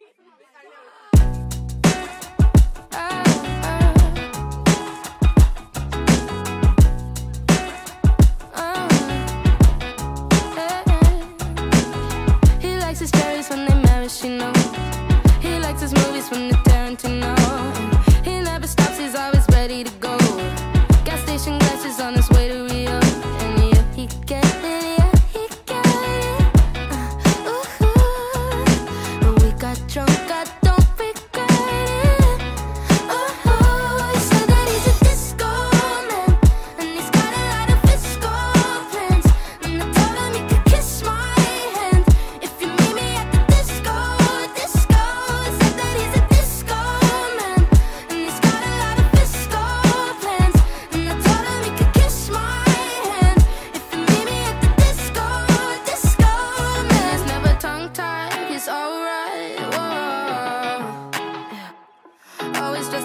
He likes his cherries when they're messy. you know. He likes his movies when they turn to know. He never stops, he's always ready to go. Gas station glasses on his way.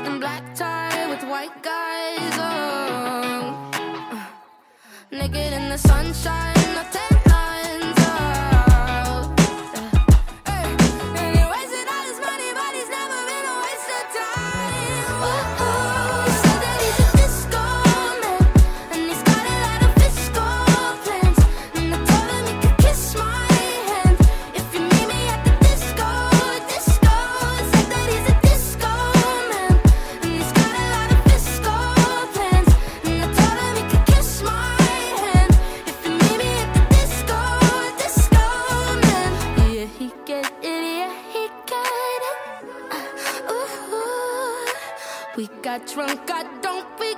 in black tie with white guys. We got drunk, I don't feel